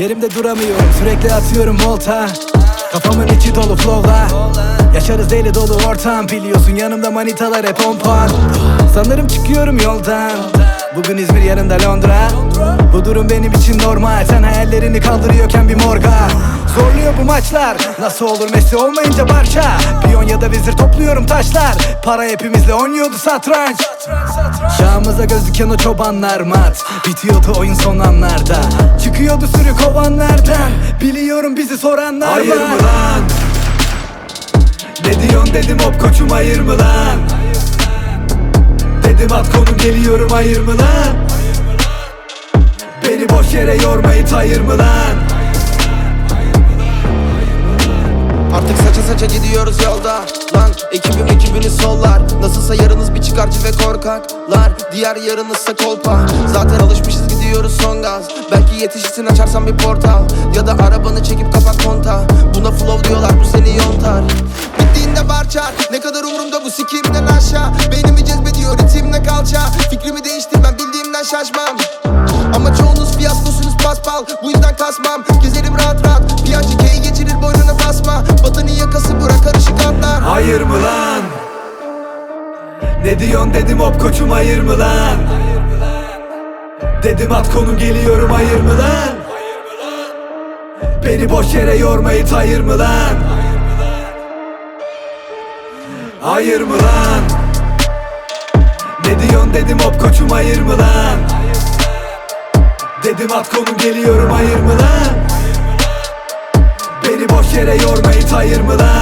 Yerimde duramıyorum sürekli atıyorum volta. Kafamın içi dolu flowla. Yaşarız deli dolu ortam. Biliyorsun yanımda manitalar hep on puan Sanırım çıkıyorum yoldan. Bugün İzmir yarın Londra. Bu durum benim için normal. Sen hayallerini kaldırıyorken bir morga Zorluyor bu maçlar Nasıl olur Messi olmayınca Barça Piyon ya da vezir topluyorum taşlar Para hepimizle oynuyordu satranç Şahımıza gözüken o çobanlar mat Bitiyordu oyun son anlarda Çıkıyordu sürü kovanlardan Biliyorum bizi soranlar var Hayır mı lan? Ne diyorsun dedim hop koçum hayır mı lan? Dedim at konum geliyorum hayır mı lan? Beni boş yere yormayı tayır mı lan? Saça gidiyoruz yolda? Lan ekibim ekibini sollar. Nasılsa yarınız bir çıkarcı ve korkaklar. Diğer yarınızsa kolpa. Zaten alışmışız gidiyoruz son gaz. Belki yetişirsin açarsan bir portal. Ya da arabanı çekip kapat konta. Buna flow diyorlar bu seni yontar. Bittiğinde barçar Ne kadar umurumda bu sikimden aşağı. Beynimi cezbediyor ritimle kalça. Fikrimi değiştirmem bildiğimden şaşmam paspal Bu yüzden kasmam Gezerim rahat rahat Piyancı K'yi geçirir boynuna basma Vatanın yakası bura karışık atlar Hayır mı lan? Ne diyorsun dedim hop koçum hayır mı lan? Dedim at konum geliyorum hayır mı lan? Beni boş yere yormayı tayır mı lan? Hayır mı lan? Ne diyorsun dedim hop koçum hayır mı lan? Dedim at konum geliyorum hayır mı lan? Beni boş yere yormayın hayır mı lan?